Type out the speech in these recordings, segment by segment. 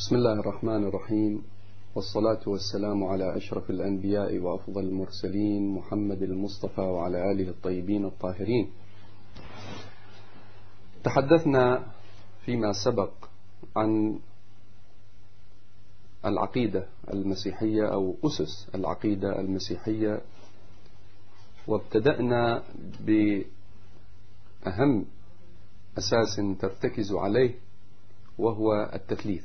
بسم الله الرحمن الرحيم. والصلاة والسلام على أشرف الأنبياء وأفضل المرسلين محمد المصطفى وعلى آله الطيبين الطاهرين. تحدثنا فيما سبق عن العقيدة المسيحية أو أسس العقيدة المسيحية وابتدأنا بأهم أساس ترتكز عليه وهو التثليث.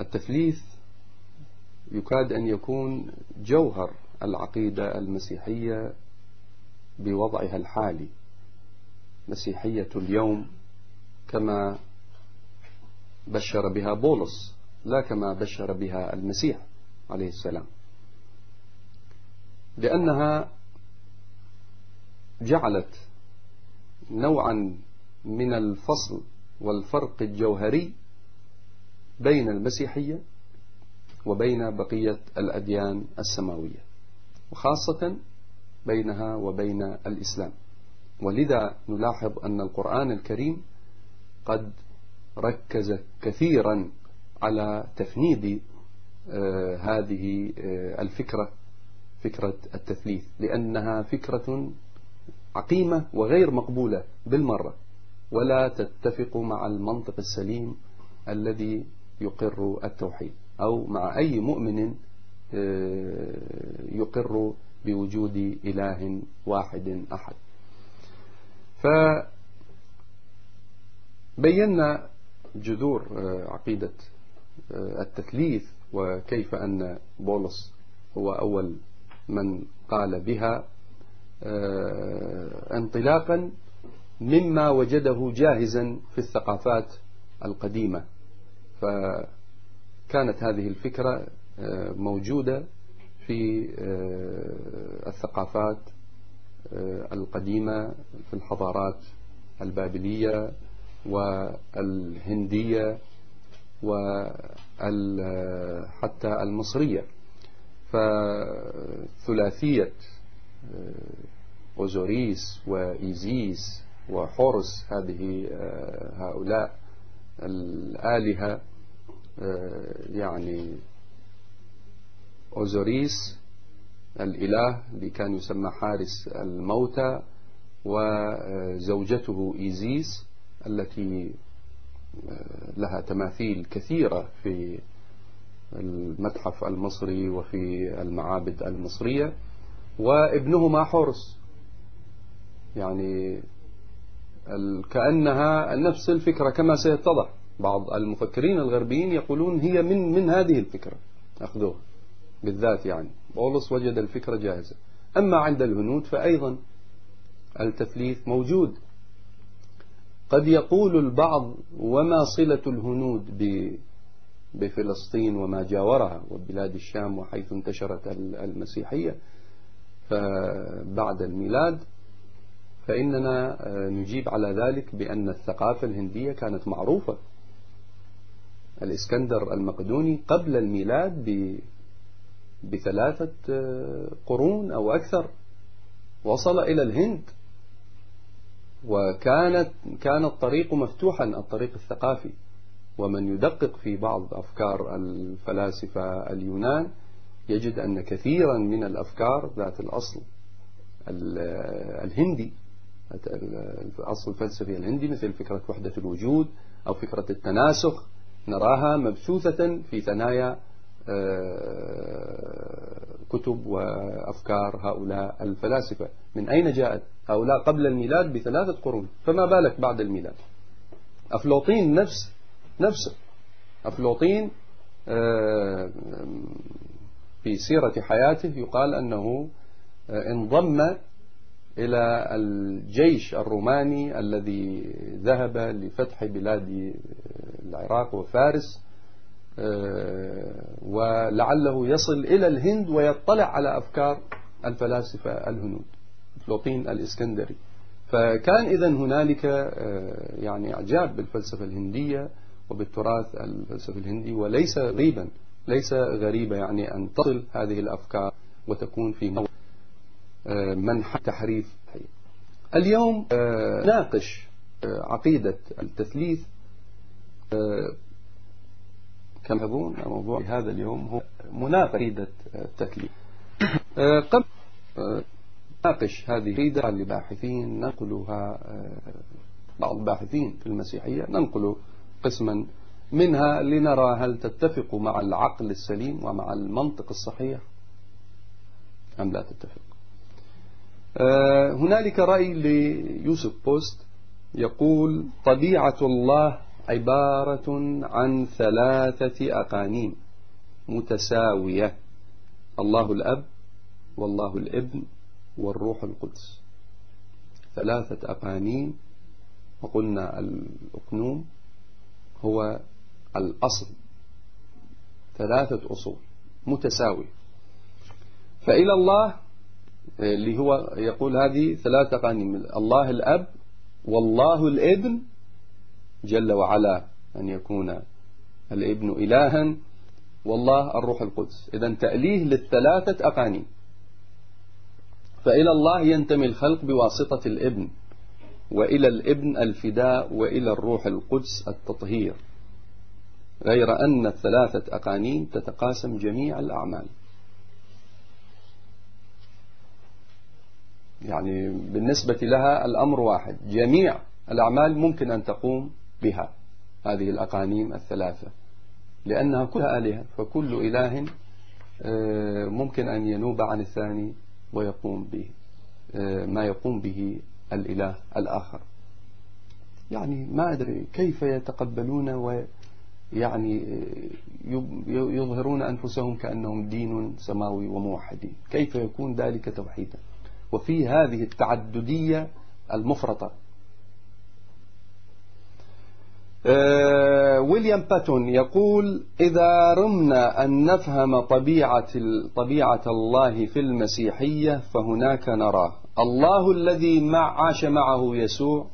التثليث يكاد أن يكون جوهر العقيدة المسيحية بوضعها الحالي. مسيحية اليوم كما بشر بها بولس لا كما بشر بها المسيح عليه السلام. لأنها جعلت نوعا من الفصل والفرق الجوهري بين المسيحية وبين بقية الأديان السماوية وخاصة بينها وبين الإسلام. ولذا نلاحظ أن القرآن الكريم قد ركز كثيرا على تفنيد آه هذه آه الفكرة فكرة التثليث لأنها فكرة عقيمة وغير مقبولة بالمرة. ولا تتفق مع المنطق السليم الذي يقر التوحيد أو مع أي مؤمن يقر بوجود إله واحد أحد. فبينا جذور عقيدة التثليث وكيف أن بولس هو أول من قال بها انطلاقا مما وجده جاهزا في الثقافات القديمة. فكانت هذه الفكرة موجودة في الثقافات القديمة في الحضارات البابلية والهندية وحتى المصرية. فثلاثية أوزوريس وإيزيس وحورس هذه هؤلاء الآلهة يعني أوزوريس الإله اللي كان يسمى حارس الموتى وزوجته إيزيس التي لها تماثيل كثيرة في المتحف المصري وفي المعابد المصرية وابنهما حورس. يعني كأنها نفس الفكرة كما سيتضح. بعض المفكرين الغربيين يقولون هي من من هذه الفكرة أخذوها بالذات يعني. بولس وجد الفكرة جاهزة. أما عند الهنود فأيضا التثليث موجود. قد يقول البعض وما صلة الهنود بفلسطين وما جاورها وبلاد الشام وحيث انتشرت المسيحية فبعد الميلاد فإننا نجيب على ذلك بأن الثقافة الهندية كانت معروفة. الإسكندر المقدوني قبل الميلاد بثلاثة قرون أو أكثر وصل إلى الهند. وكانت كان الطريق مفتوحا الطريق الثقافي. ومن يدقق في بعض أفكار الفلاسفة اليونان يجد أن كثيرا من الأفكار ذات الأصل الهندي الأصل الفلسفي الهندي مثل فكرة وحدة الوجود أو فكرة التناسخ. نراها مبثوثة في ثنايا كتب وأفكار هؤلاء الفلاسفة. من أين جاءت؟ هؤلاء قبل الميلاد بثلاثة قرون. فما بالك بعد الميلاد؟ أفلوطين نفس نفسه أفلوطين في سيرة حياته يقال أنه انضم إلى الجيش الروماني الذي ذهب لفتح بلاد العراق وفارس ولعله يصل إلى الهند ويطلع على أفكار الفلاسفة الهنود فلوطين الإسكندري. فكان إذا هنالك يعني إعجاب بالفلسفة الهندية وبالتراث الفلسفي الهندي وليس غريبا ليس غريبة يعني أن تصل هذه الأفكار وتكون في منح تحريف. اليوم ناقش عقيدة التثليث كما تظن موضوع هذا اليوم هو مناقشة التكليف قبل ناقش هذه العقيدة لباحثين ننقلها بعض الباحثين في المسيحية ننقل قسما منها لنرى هل تتفق مع العقل السليم ومع المنطق الصحيح أم لا تتفق. آه، هنالك رأي ليوسف بوست يقول طبيعة الله عبارة عن ثلاثة أقانيم متساوية الله الأب والله الابن والروح القدس. ثلاثة أقانيم وقلنا الأقنوم هو الأصل ثلاثة أصول متساوية. فإلى الله اللي هو يقول هذه ثلاثة قانون. الله الأب والله الابن جل وعلا أن يكون الابن إلها والله الروح القدس. إذا تأليه للثلاثة أقانيم فإلى الله ينتمي الخلق بواسطة الابن وإلى الابن الفداء وإلى الروح القدس التطهير. غير أن الثلاثة أقانيم تتقاسم جميع الأعمال. يعني بالنسبة لها الأمر واحد. جميع الأعمال ممكن أن تقوم بها. هذه الأقانيم الثلاثة. لأنها كلها آلهة فكل إله آه، ممكن أن ينوب عن الثاني ويقوم به آه، ما يقوم به الإله الآخر. يعني ما أدري كيف يتقبلون ويعني آه، يظهرون أنفسهم كأنهم دين سماوي وموحدين. كيف يكون ذلك توحيدا؟ وفي هذه التعددية المفرطة. آه، ويليام باتون يقول إذا رمنا أن نفهم طبيعة طبيعة الله في المسيحية فهناك نراه. الله الذي مع عاش معه يسوع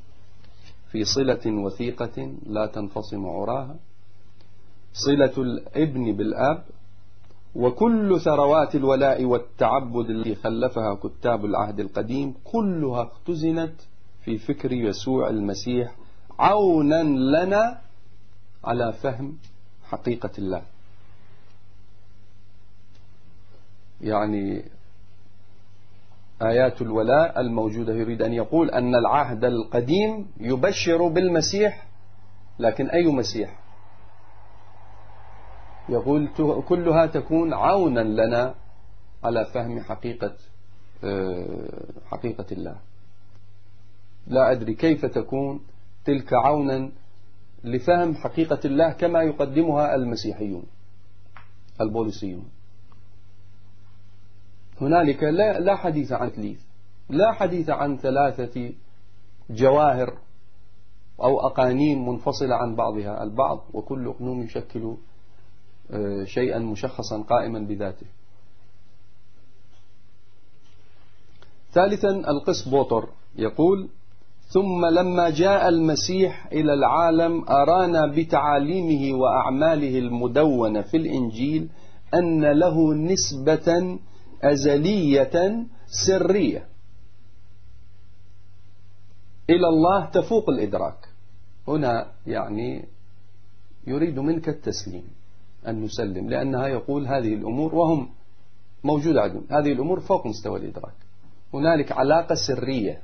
في صلة وثيقة لا تنفصم عراها. صلة الابن بالآب وكل ثروات الولاء والتعبد التي خلفها كتاب العهد القديم كلها اختزنت في فكر يسوع المسيح عونا لنا على فهم حقيقة الله. يعني آيات الولاء الموجودة يريد أن يقول أن العهد القديم يبشر بالمسيح لكن أي مسيح؟ يقول كلها تكون عونا لنا على فهم حقيقة آه، حقيقة الله. لا أدري كيف تكون تلك عونا لفهم حقيقة الله كما يقدمها المسيحيون البوليسيون. هنالك لا, لا حديث عن تليث لا حديث عن ثلاثة جواهر أو أقانيم منفصلة عن بعضها البعض وكل أقنوم يشكل شيئا مشخصا قائما بذاته. ثالثا القس بوتر يقول ثم لما جاء المسيح إلى العالم أرانا بتعاليمه وأعماله المدونة في الإنجيل أن له نسبة أزلية سرية. إلى الله تفوق الإدراك. هنا يعني يريد منك التسليم. أن نسلم لأنها يقول هذه الأمور وهم موجودة عندهم. هذه الأمور فوق مستوى الإدراك. هنالك علاقة سرية.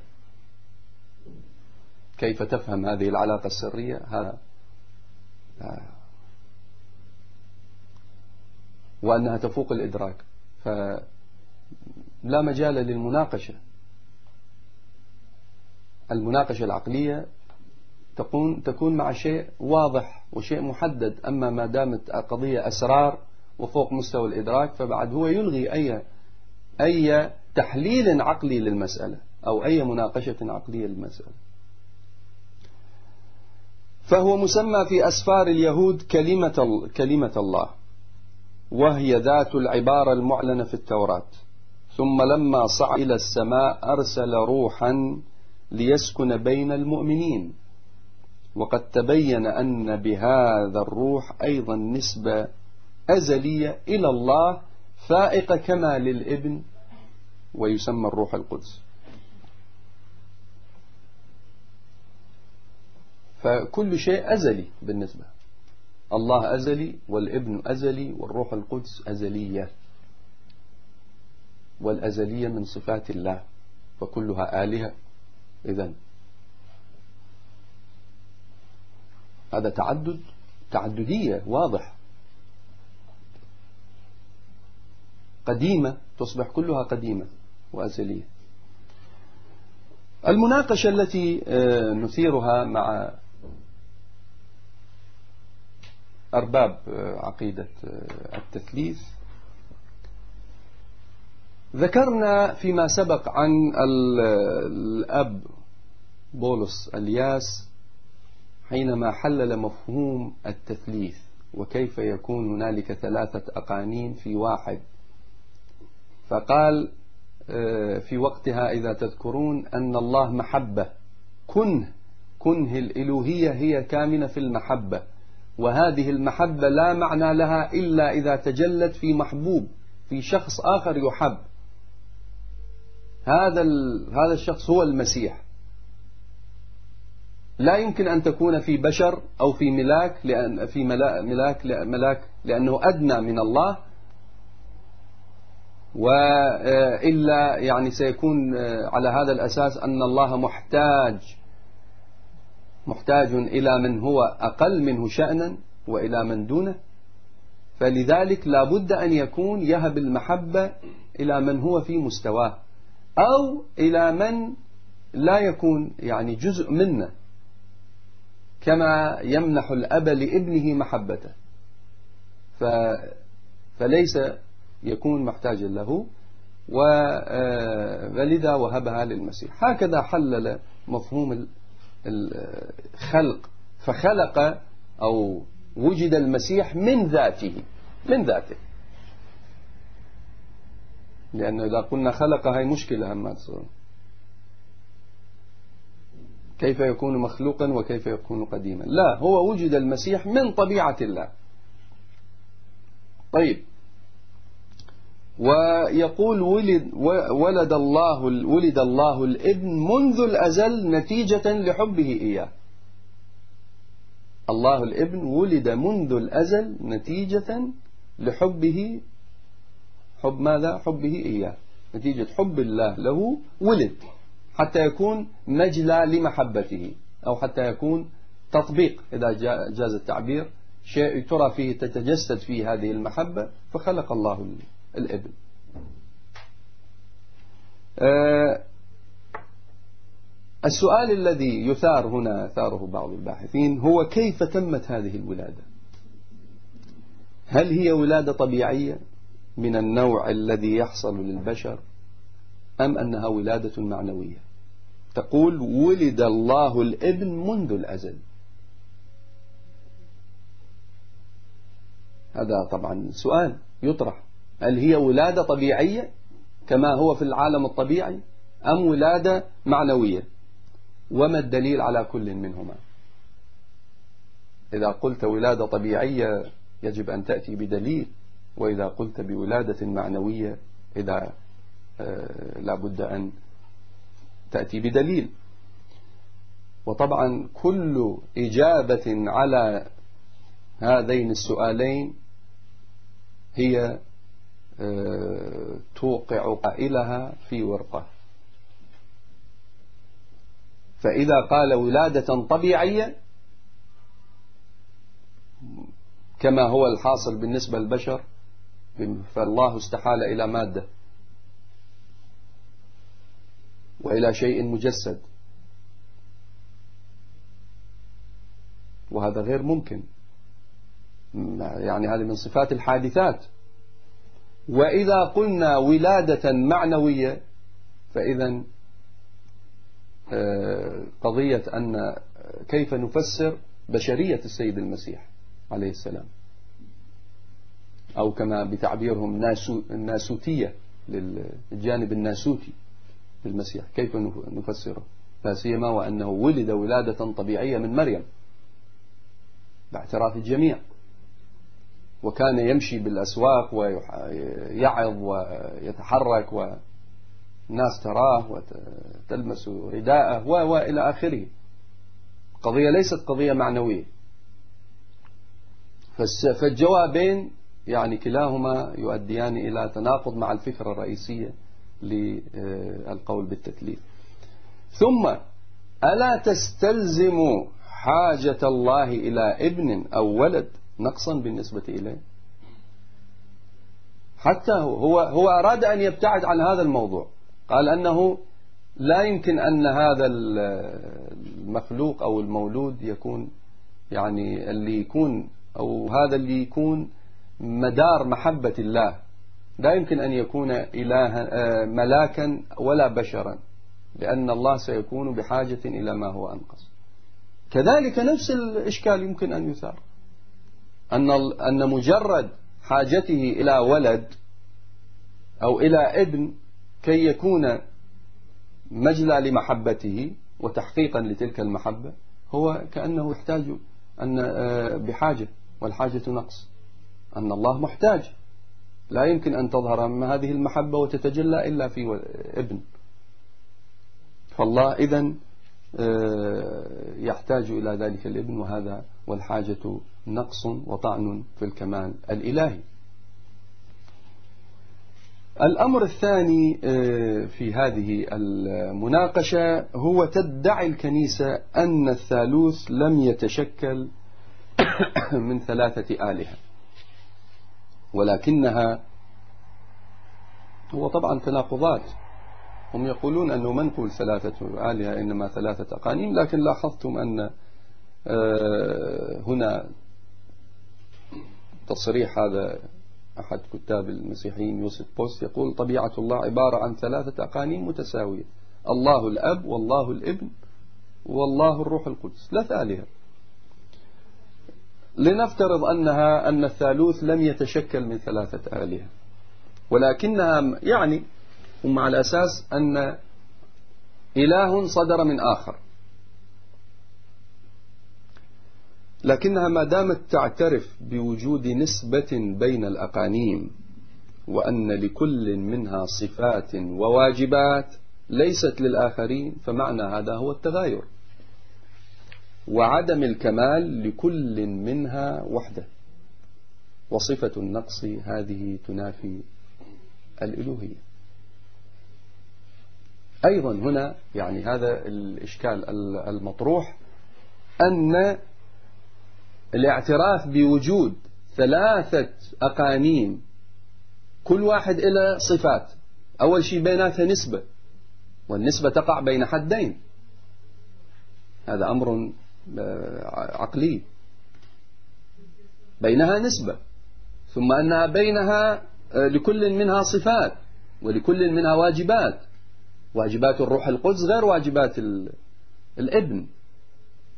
كيف تفهم هذه العلاقة السرية؟ هذا وأنها تفوق الإدراك. فلا مجال للمناقشة. المناقشة العقلية تكون تكون مع شيء واضح وشيء محدد. أما ما دامت قضية أسرار وفوق مستوى الإدراك فبعد هو يلغي أي أي تحليل عقلي للمسألة أو أي مناقشة عقلية للمسألة. فهو مسمى في أسفار اليهود كلمة, كلمة الله وهي ذات العبارة المعلنة في التوراة. ثم لما صعد إلى السماء أرسل روحا ليسكن بين المؤمنين. وقد تبين أن بهذا الروح أيضا نسبة أزلية إلى الله فائقة كما للإبن ويسمى الروح القدس. فكل شيء أزلي بالنسبة. الله أزلي والإبن أزلي والروح القدس أزلية. والأزلية من صفات الله وكلها آلهة. إذن هذا تعدد تعددية واضح. قديمة تصبح كلها قديمة وأزلية. المناقشة التي آه، نثيرها مع أرباب آه، عقيدة آه، التثليث. ذكرنا فيما سبق عن الأب بولس ألياس حينما حلل مفهوم التثليث وكيف يكون هنالك ثلاثة أقانيم في واحد. فقال آه، في وقتها إذا تذكرون أن الله محبة. كنه كنه الإلوهية هي كامنة في المحبة. وهذه المحبة لا معنى لها إلا إذا تجلت في محبوب في شخص آخر يحب. هذا هذا الشخص هو المسيح. لا يمكن أن تكون في بشر أو في ملاك لأن في ملاك ملاك لأنه أدنى من الله وإلا يعني سيكون على هذا الأساس أن الله محتاج محتاج إلى من هو أقل منه شأنا وإلى من دونه. فلذلك لا بد أن يكون يهب المحبة إلى من هو في مستواه أو إلى من لا يكون يعني جزء منه. كما يمنح الأب لابنه محبته. فليس يكون محتاجا له ولذا وهبها للمسيح. هكذا حلل مفهوم الخلق فخلق أو وجد المسيح من ذاته من ذاته. لأنه إذا قلنا خلق هاي مشكلة هم تصير كيف يكون مخلوقا وكيف يكون قديما. لا هو وجد المسيح من طبيعة الله. طيب. ويقول ولد ولد الله ولد الله الابن منذ الأزل نتيجة لحبه إياه. الله الابن ولد منذ الأزل نتيجة لحبه حب ماذا؟ حبه إياه. نتيجة حب الله له ولد. حتى يكون مجلى لمحبته أو حتى يكون تطبيق. إذا جاز التعبير شيء ترى فيه تتجسد فيه هذه المحبة فخلق الله الإبن. آه، السؤال الذي يثار هنا ثاره بعض الباحثين هو كيف تمت هذه الولادة؟ هل هي ولادة طبيعية من النوع الذي يحصل للبشر أم أنها ولادة معنوية؟ تقول ولد الله الابن منذ الأزل. هذا طبعا سؤال يطرح. هل هي ولادة طبيعية كما هو في العالم الطبيعي أم ولادة معنوية؟ وما الدليل على كل منهما؟ إذا قلت ولادة طبيعية يجب أن تأتي بدليل وإذا قلت بولادة معنوية إذا آه، لابد أن تأتي بدليل. وطبعا كل إجابة على هذين السؤالين هي توقع قائلها في ورطة فإذا قال ولادة طبيعية كما هو الحاصل بالنسبة للبشر فالله استحال إلى مادة. وإلى شيء مجسد. وهذا غير ممكن. يعني هذه من صفات الحادثات. وإذا قلنا ولادة معنوية فإذا آه، قضية أن كيف نفسر بشرية السيد المسيح عليه السلام. أو كما بتعبيرهم الناسوتية للجانب الناسوتي. للمسيح. كيف نفسره؟ لا سيما وأنه ولد ولادة طبيعية من مريم. باعتراف الجميع. وكان يمشي بالأسواق ويعظ ويتحرك والناس تراه وتلمس رداءه وإلى آخره. قضية ليست قضية معنوية. فالجوابين يعني كلاهما يؤديان إلى تناقض مع الفكرة الرئيسية للقول بالتثليث ثم ألا تستلزم حاجة الله إلى ابن أو ولد نقصا بالنسبة إليه؟ حتى هو هو, هو أراد أن يبتعد عن هذا الموضوع. قال أنه لا يمكن أن هذا المخلوق أو المولود يكون يعني اللي يكون أو هذا اللي يكون مدار محبة الله. لا يمكن أن يكون إله آه، ملاكا ولا بشرا لأن الله سيكون بحاجة إلى ما هو أنقص. كذلك نفس الإشكال يمكن أن يثار. أن أن مجرد حاجته إلى ولد أو إلى ابن كي يكون مجلى لمحبته وتحقيقا لتلك المحبة هو كأنه يحتاج أن آه، بحاجة والحاجة نقص. أن الله محتاج لا يمكن أن تظهر هذه المحبة وتتجلى إلا في ابن. فالله إذن آه، يحتاج إلى ذلك الابن وهذا والحاجة نقص وطعن في الكمال الإلهي. الأمر الثاني آه، في هذه المناقشة هو تدعي الكنيسة أن الثالوث لم يتشكل من ثلاثة آلهة. ولكنها هو طبعا تناقضات. هم يقولون أنه منقول ثلاثة آلهة إنما ثلاثة أقانيم لكن لاحظتم أن آه، هنا تصريح هذا أحد كتاب المسيحيين يوسف بوست يقول طبيعة الله عبارة عن ثلاثة أقانيم متساوية الله الأب والله الابن والله الروح القدس. ثلاث آلهة. لنفترض أنها أن الثالوث لم يتشكل من ثلاثة آلهة. ولكنها يعني هم على أساس أن إله صدر من آخر. لكنها ما دامت تعترف بوجود نسبة بين الأقانيم وأن لكل منها صفات وواجبات ليست للآخرين فمعنى هذا هو التغاير. وعدم الكمال لكل منها وحده. وصفة النقص هذه تنافي الإلوهية أيضا هنا يعني هذا الإشكال المطروح أن الاعتراف بوجود ثلاثة أقانيم كل واحد إلى صفات. أول شيء بيناتها نسبة والنسبة تقع بين حدين. هذا أمر عقلي. بينها نسبة. ثم أنها بينها آه، لكل منها صفات ولكل منها واجبات. واجبات الروح القدس غير واجبات الابن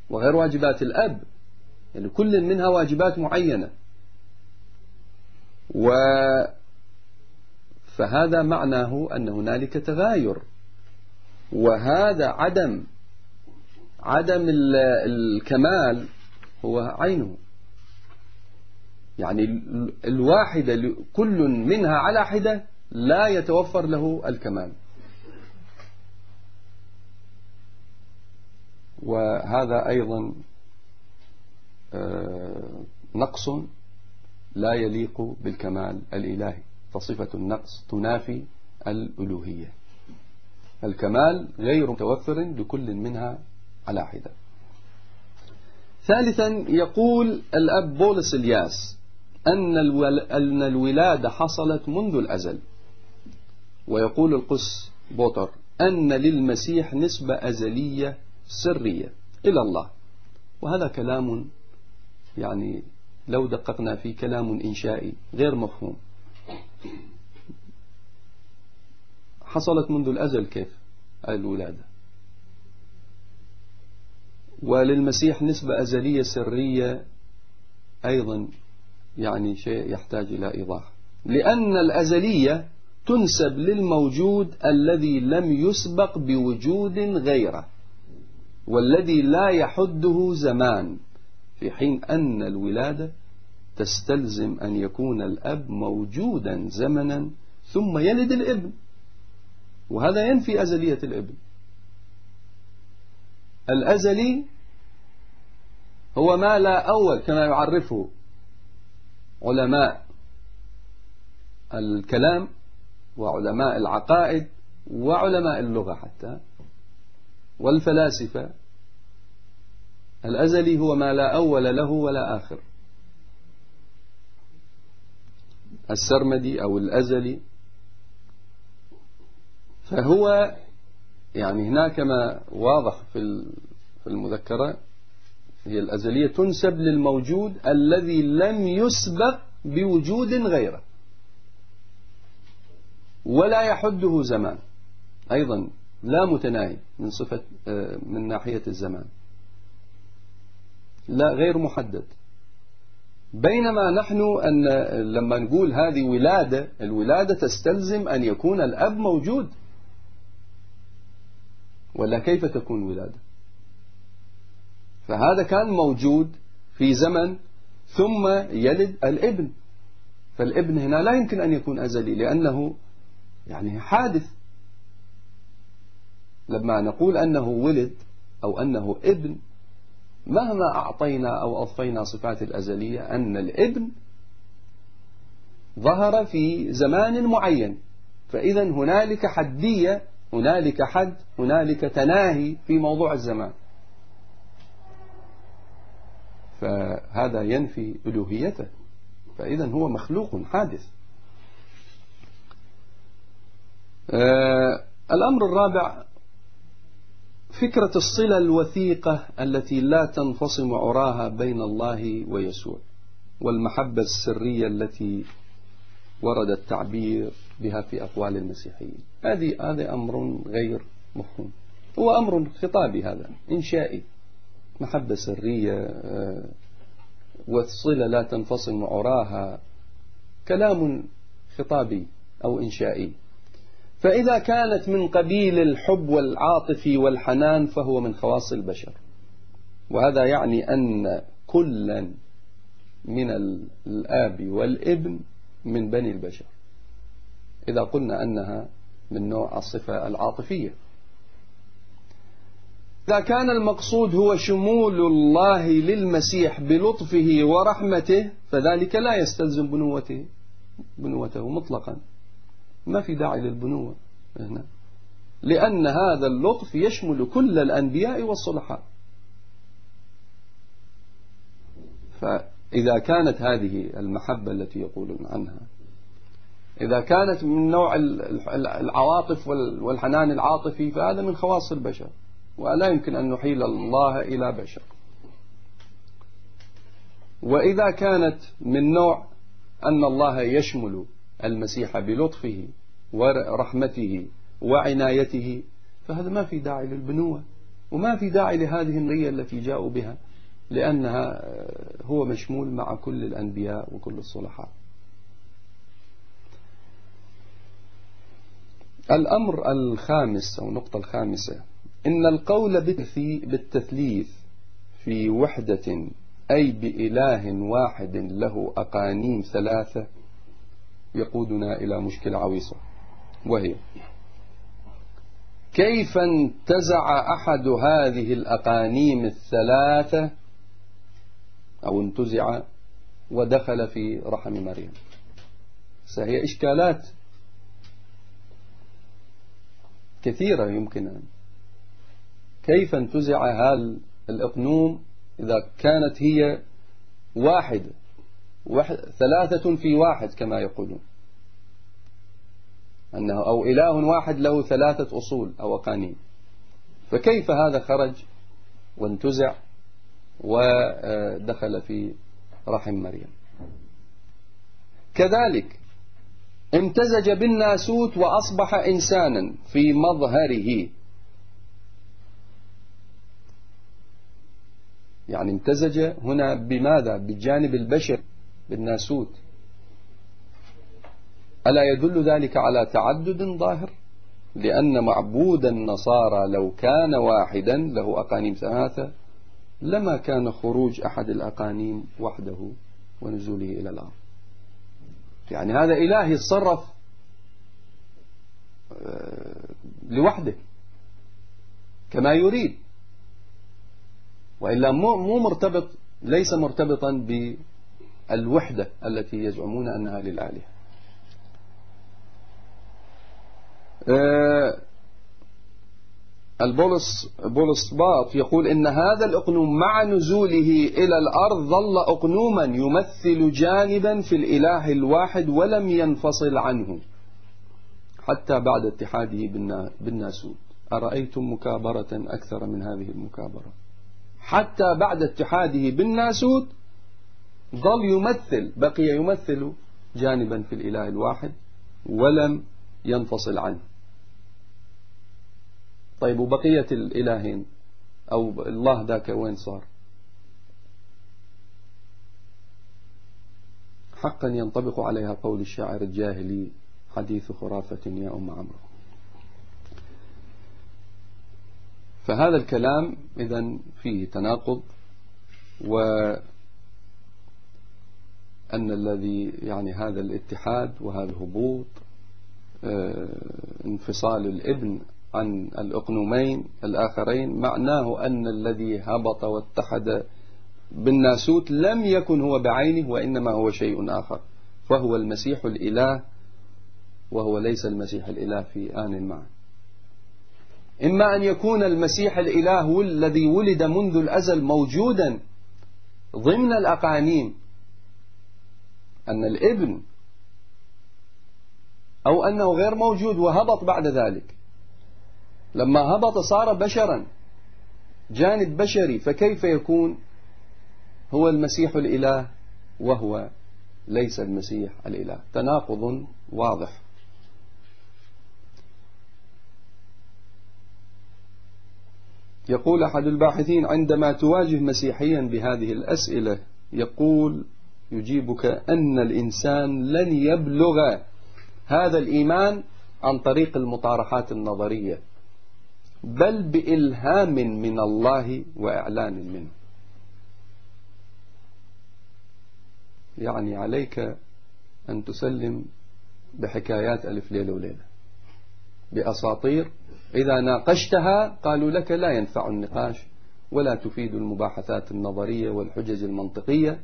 وغير واجبات الأب. يعني كل منها واجبات معينة. و فهذا معناه أن هنالك تغاير. وهذا عدم عدم الكمال هو عينه. يعني الواحدة كل منها على حدة لا يتوفر له الكمال. وهذا أيضا آه، نقص لا يليق بالكمال الإلهي. فصفة النقص تنافي الألوهية. الكمال غير متوفر لكل منها على حدة. ثالثا يقول الأب بولس الياس أن, أن الولادة حصلت منذ الأزل. ويقول القس بوتر أن للمسيح نسبة أزلية سرية إلى الله. وهذا كلام يعني لو دققنا فيه كلام إنشائي غير مفهوم. حصلت منذ الأزل كيف الولادة؟ وللمسيح نسبة أزلية سرية أيضا يعني شيء يحتاج إلى إيضاح. لأن الأزلية تنسب للموجود الذي لم يسبق بوجود غيره والذي لا يحده زمان في حين أن الولادة تستلزم أن يكون الأب موجودا زمنا ثم يلد الابن. وهذا ينفي أزلية الابن. الأزلي هو ما لا أول كما يعرفه علماء الكلام وعلماء العقائد وعلماء اللغة حتى والفلاسفة. الأزلي هو ما لا أول له ولا آخر. السرمدي أو الأزلي فهو يعني هناك ما واضح في المذكرة هي الأزلية تنسب للموجود الذي لم يسبق بوجود غيره. ولا يحده زمان. أيضا لا متناهي من صفة آه، من ناحية الزمان. لا غير محدد. بينما نحن أن لما نقول هذه ولادة الولادة تستلزم أن يكون الأب موجود. ولا كيف تكون ولادة؟ فهذا كان موجود في زمن ثم يلد الابن. فالابن هنا لا يمكن أن يكون أزلي لأنه يعني حادث. لما نقول أنه ولد أو أنه ابن مهما أعطينا أو أضفينا صفات الأزلية أن الابن ظهر في زمان معين. فإذا هنالك حدية هنالك حد هنالك تناهي في موضوع الزمان. فهذا ينفي ألوهيته. فإذا هو مخلوق حادث. آه الأمر الرابع فكرة الصلة الوثيقة التي لا تنفصم عراها بين الله ويسوع والمحبة السرية التي ورد التعبير بها في أقوال المسيحيين. هذه هذا أمر غير مفهوم. هو أمر خطابي هذا إنشائي. محبة سرية آه، والصلة لا تنفصم عراها. كلام خطابي أو إنشائي. فإذا كانت من قبيل الحب والعاطف والحنان فهو من خواص البشر. وهذا يعني أن كلا من الآب والابن من بني البشر. إذا قلنا أنها من نوع الصفة العاطفية. إذا كان المقصود هو شمول الله للمسيح بلطفه ورحمته فذلك لا يستلزم بنوته بنوته مطلقا. ما في داعي للبنوة هنا. لأن هذا اللطف يشمل كل الأنبياء والصلحاء. فإذا كانت هذه المحبة التي يقولون عنها إذا كانت من نوع العواطف والحنان العاطفي فهذا من خواص البشر. ولا يمكن أن نحيل الله إلى بشر. وإذا كانت من نوع أن الله يشمل المسيح بلطفه ورحمته وعنايته فهذا ما في داعي للبنوة وما في داعي لهذه النية التي جاءوا بها. لأنها هو مشمول مع كل الأنبياء وكل الصلحاء. الأمر الخامس أو النقطة الخامسة إن القول بالتثليث في وحدة أي بإله واحد له أقانيم ثلاثة يقودنا إلى مشكلة عويصة وهي كيف انتزع أحد هذه الأقانيم الثلاثة أو انتزع ودخل في رحم مريم. فهي إشكالات كثيرة يمكن أن كيف انتزع هذا الإقنوم إذا كانت هي واحد ثلاثة في واحد كما يقولون. أنه أو إله واحد له ثلاثة أصول أو أقانيم. فكيف هذا خرج وانتزع؟ ودخل في رحم مريم. كذلك امتزج بالناسوت وأصبح إنسانا في مظهره. يعني امتزج هنا بماذا؟ بالجانب البشر بالناسوت. ألا يدل ذلك على تعدد ظاهر؟ لأن معبود النصارى لو كان واحدا له أقانيم ثلاثة لما كان خروج أحد الأقانيم وحده ونزوله إلى الأرض. يعني هذا إله يتصرف آه، لوحده كما يريد. وإلا مو مرتبط ليس مرتبطا الوحدة التي يزعمون أنها للآلهة. آه، البولس بولس باط يقول إن هذا الأقنوم مع نزوله إلى الأرض ظل أقنوما يمثل جانبا في الإله الواحد ولم ينفصل عنه. حتى بعد اتحاده بالناسوت أرأيتم مكابرة أكثر من هذه المكابرة؟ حتى بعد اتحاده بالناسوت ظل يمثل بقي يمثل جانبا في الإله الواحد ولم ينفصل عنه. طيب وبقية الإلهين؟ أو الله ذاك وين صار؟ حقا ينطبق عليها قول الشاعر الجاهلي حديث خرافة يا أم عمرو. فهذا الكلام إذا فيه تناقض وأن الذي يعني هذا الاتحاد وهذا الهبوط آه، انفصال الابن عن الأقنومين الآخرين معناه أن الذي هبط واتحد بالناسوت لم يكن هو بعينه وإنما هو شيء آخر فهو المسيح الإله وهو ليس المسيح الإله في آن معه إما أن يكون المسيح الإله الذي ولد منذ الأزل موجودا ضمن الأقانيم أن الابن أو أنه غير موجود وهبط بعد ذلك. لما هبط صار بشرا جانب بشري فكيف يكون؟ هو المسيح الإله وهو ليس المسيح الإله. تناقض واضح. يقول أحد الباحثين عندما تواجه مسيحيا بهذه الأسئلة يقول يجيبك أن الإنسان لن يبلغ هذا الإيمان عن طريق المطارحات النظرية. بل بإلهام من الله وإعلان منه. يعني عليك أن تسلم بحكايات ألف ليلة وليلة بأساطير. إذا ناقشتها قالوا لك لا ينفع النقاش ولا تفيد المباحثات النظرية والحجج المنطقية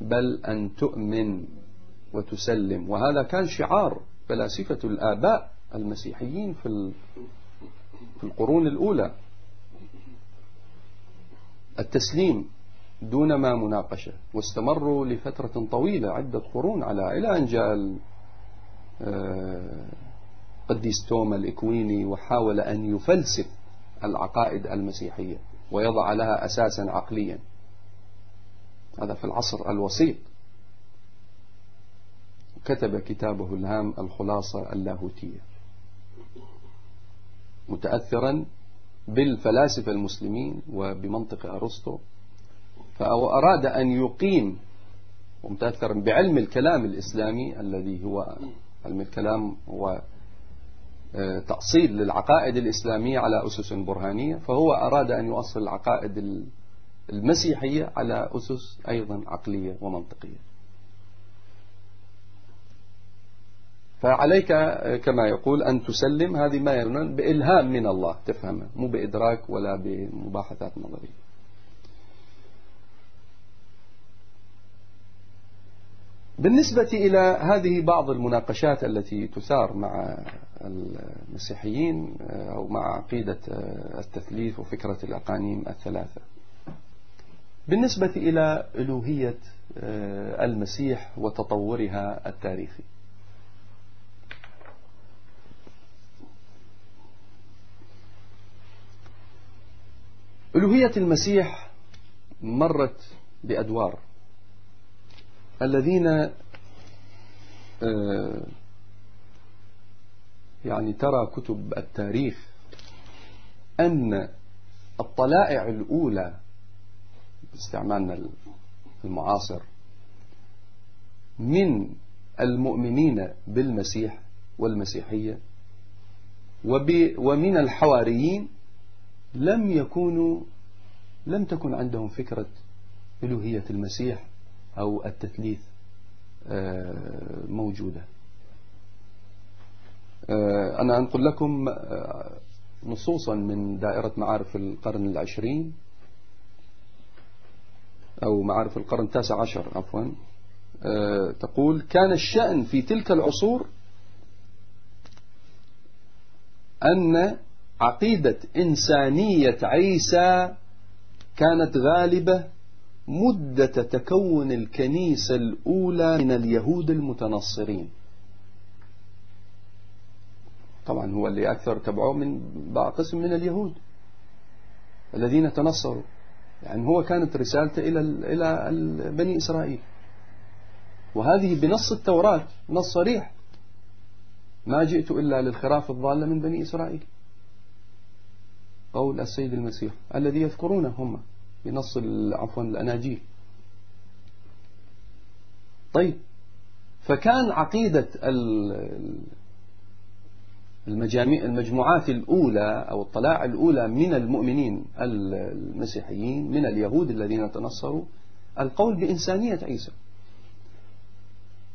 بل أن تؤمن وتسلم. وهذا كان شعار فلاسفة الآباء المسيحيين في في القرون الأولى. التسليم دون ما مناقشة. واستمروا لفترة طويلة عدة قرون على إلى أن جاء آه، قديس توما الإكويني وحاول أن يفلسف العقائد المسيحية ويضع لها أساسا عقليا. هذا في العصر الوسيط. كتب كتابه الهام الخلاصة اللاهوتية. متأثرا بالفلاسفة المسلمين وبمنطق أرسطو فأراد أن يقيم ومتأثرا بعلم الكلام الإسلامي الذي هو علم الكلام هو آه، تأصيل للعقائد الإسلامية على أسس برهانية فهو أراد أن يؤصل العقائد المسيحية على أسس أيضا عقلية ومنطقية. فعليك كما يقول أن تسلم هذه ما يرون بإلهام من الله تفهمه مو بإدراك ولا بمباحثات نظرية. بالنسبة إلى هذه بعض المناقشات التي تثار مع المسيحيين أو مع عقيدة التثليث وفكرة الأقانيم الثلاثة. بالنسبة إلى ألوهية المسيح وتطورها التاريخي. ألوهية المسيح مرت بأدوار. الذين آه، يعني ترى كتب التاريخ أن الطلائع الأولى باستعمالنا المعاصر من المؤمنين بالمسيح والمسيحية ومن الحواريين لم يكونوا لم تكن عندهم فكرة ألوهية المسيح أو التثليث آه، موجودة. آه، أنا أنقل لكم آه، نصوصا من دائرة معارف القرن العشرين أو معارف القرن التاسع عشر عفوا. تقول كان الشأن في تلك العصور أن عقيدة إنسانية عيسى كانت غالبة مدة تكون الكنيسة الأولى من اليهود المتنصرين. طبعا هو اللي أكثر تبعوه من قسم من اليهود الذين تنصروا. يعني هو كانت رسالته إلى إلى بني إسرائيل. وهذه بنص التوراة نص صريح. ما جئت إلا للخراف الضالة من بني إسرائيل. قول السيد المسيح الذي يذكرونه هم بنص عفوا الأناجيل. طيب فكان عقيدة المجموعات الأولى أو الطلاع الأولى من المؤمنين المسيحيين من اليهود الذين تنصروا القول بإنسانية عيسى.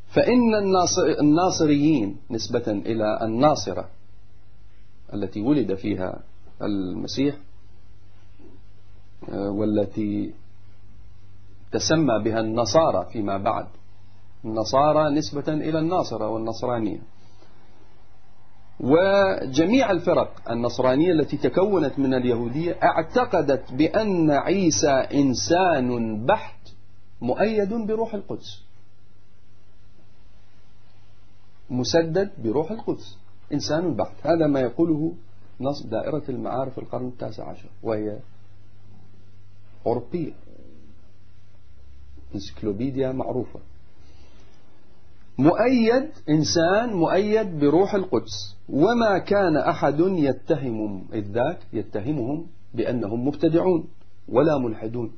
فإن الناصريين نسبة إلى الناصرة التي ولد فيها المسيح آه، والتي تسمى بها النصارى فيما بعد. النصارى نسبة إلى الناصرة والنصرانية. وجميع الفرق النصرانية التي تكونت من اليهودية اعتقدت بأن عيسى إنسان بحت مؤيد بروح القدس. مسدد بروح القدس. إنسان بحت. هذا ما يقوله نص دائرة المعارف القرن التاسع عشر وهي أوروبية انسكلوبيديا معروفة. مؤيد إنسان مؤيد بروح القدس. وما كان أحد يتهم إذ ذاك يتهمهم بأنهم مبتدعون ولا ملحدون.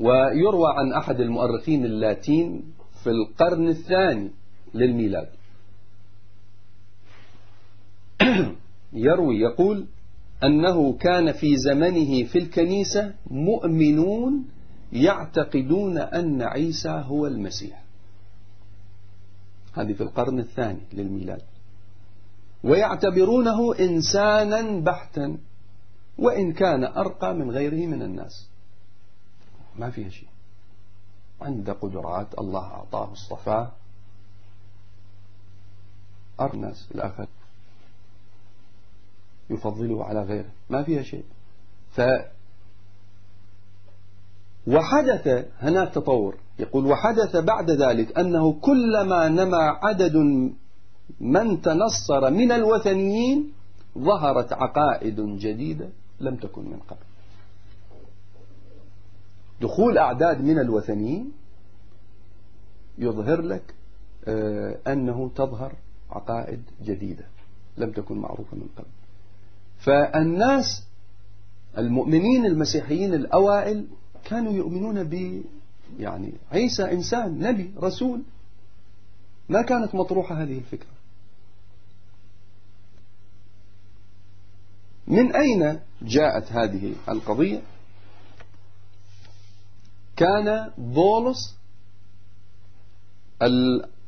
ويروى عن أحد المؤرخين اللاتين في القرن الثاني للميلاد. يروي يقول أنه كان في زمنه في الكنيسة مؤمنون يعتقدون أن عيسى هو المسيح. هذه في القرن الثاني للميلاد. ويعتبرونه إنسانا بحتا وإن كان أرقى من غيره من الناس. ما فيها شيء. عنده قدرات الله أعطاه اصطفاه أرقى الناس الآخر يفضله على غيره. ما فيها شيء. ف وحدث هناك تطور. يقول وحدث بعد ذلك أنه كلما نما عدد من تنصر من الوثنيين ظهرت عقائد جديدة لم تكن من قبل. دخول أعداد من الوثنيين يظهر لك آه، أنه تظهر عقائد جديدة لم تكن معروفة من قبل. فالناس المؤمنين المسيحيين الأوائل كانوا يؤمنون ب يعني عيسى إنسان نبي رسول. ما كانت مطروحة هذه الفكرة. من أين جاءت هذه القضية؟ كان بولس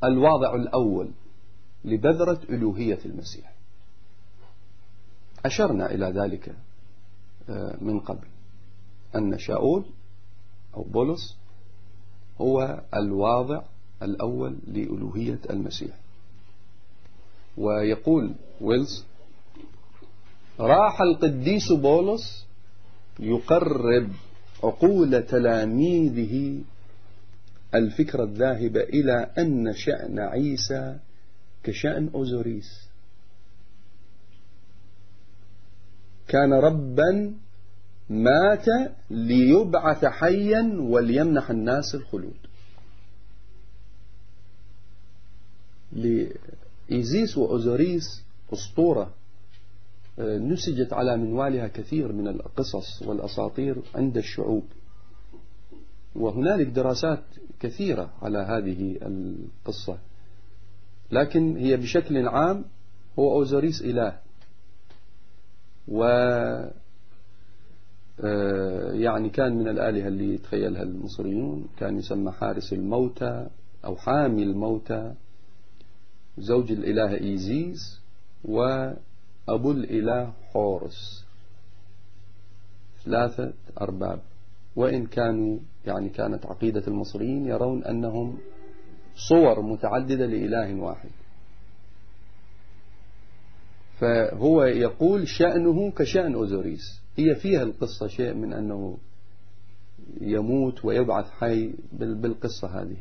الواضع الأول لبذرة ألوهية المسيح. أشرنا إلى ذلك آه، من قبل. أن شاول أو بولس هو الواضع الأول لألوهية المسيح. ويقول ويلز راح القديس بولس يقرب عقول تلاميذه الفكرة الذاهبة إلى أن شأن عيسى كشأن أوزوريس. كان ربا مات ليبعث حيا وليمنح الناس الخلود. لإيزيس وأوزوريس أسطورة آه، نسجت على منوالها كثير من القصص والأساطير عند الشعوب. وهنالك دراسات كثيرة على هذه القصة. لكن هي بشكل عام هو أوزوريس إله. و آه، يعني كان من الآلهة اللي يتخيلها المصريون. كان يسمى حارس الموتى أو حامي الموتى زوج الإله إيزيس وأبو الإله حورس. ثلاثة أرباب. وإن كانوا يعني كانت عقيدة المصريين يرون أنهم صور متعددة لإله واحد. فهو يقول شأنه كشأن أوزوريس. هي فيها القصة شيء من أنه يموت ويبعث حي بالقصة هذه.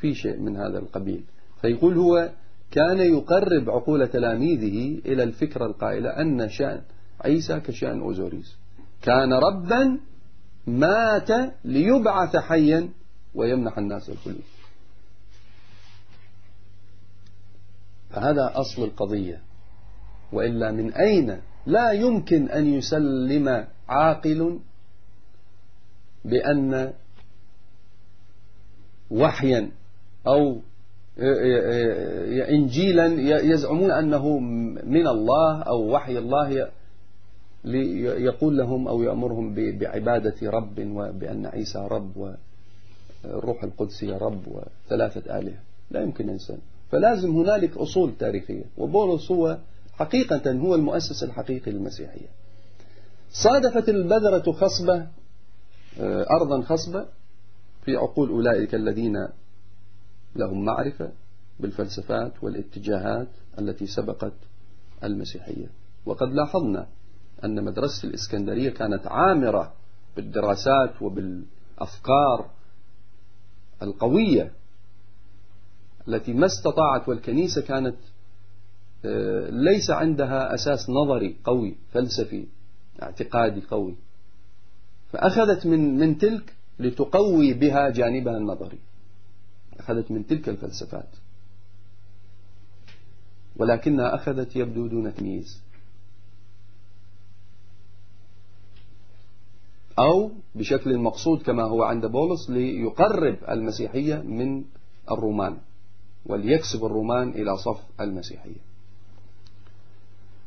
في شيء من هذا القبيل. فيقول هو كان يقرب عقول تلاميذه إلى الفكرة القائلة أن شأن عيسى كشأن أوزوريس. كان ربا مات ليبعث حيا ويمنح الناس الخلود فهذا أصل القضية. وإلا من أين لا يمكن أن يسلم عاقل بأن وحيا أو إنجيلا يزعمون أنه من الله أو وحي الله يقول لهم أو يأمرهم بعبادة رب وبأن عيسى رب والروح القدس رب وثلاثة آلهة. لا يمكن إنسان فلازم هنالك أصول تاريخية. وبولس هو حقيقة هو المؤسس الحقيقي للمسيحية. صادفت البذرة خصبة آه، أرضا خصبة في عقول أولئك الذين لهم معرفة بالفلسفات والاتجاهات التي سبقت المسيحية. وقد لاحظنا أن مدرسة الإسكندرية كانت عامرة بالدراسات وبالأفكار القوية التي ما استطاعت والكنيسة كانت ليس عندها أساس نظري قوي فلسفي اعتقادي قوي. فأخذت من من تلك لتقوي بها جانبها النظري. أخذت من تلك الفلسفات. ولكنها أخذت يبدو دون تمييز. أو بشكل مقصود كما هو عند بولس ليقرب المسيحية من الرومان وليكسب الرومان إلى صف المسيحية.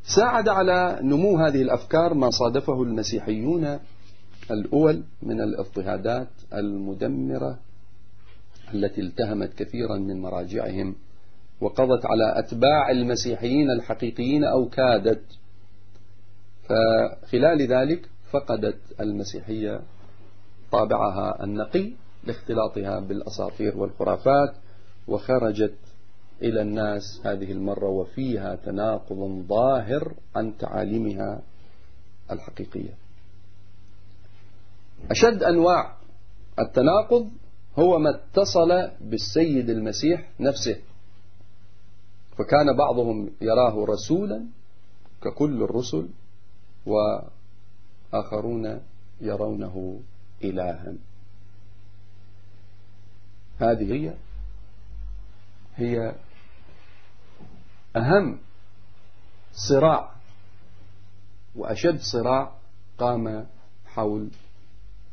ساعد على نمو هذه الأفكار ما صادفه المسيحيون الأول من الاضطهادات المدمرة التي التهمت كثيرا من مراجعهم وقضت على أتباع المسيحيين الحقيقيين أو كادت. فخلال ذلك فقدت المسيحية طابعها النقي لاختلاطها بالأساطير والخرافات وخرجت إلى الناس هذه المرة وفيها تناقض ظاهر عن تعاليمها الحقيقية. أشد أنواع التناقض هو ما اتصل بالسيد المسيح نفسه فكان بعضهم يراه رسولا ككل الرسل وآخرون يرونه إلها. هذه هي هي أهم صراع وأشد صراع قام حول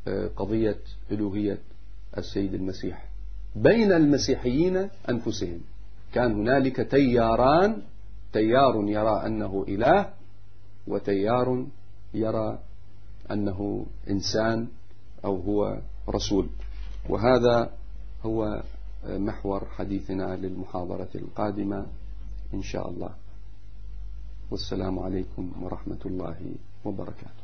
آه، قضية ألوهية السيد المسيح بين المسيحيين أنفسهم. كان هنالك تياران تيار يرى أنه إله وتيار يرى أنه إنسان أو هو رسول. وهذا هو محور حديثنا للمحاضرة القادمة إن شاء الله. والسلام عليكم ورحمة الله وبركاته.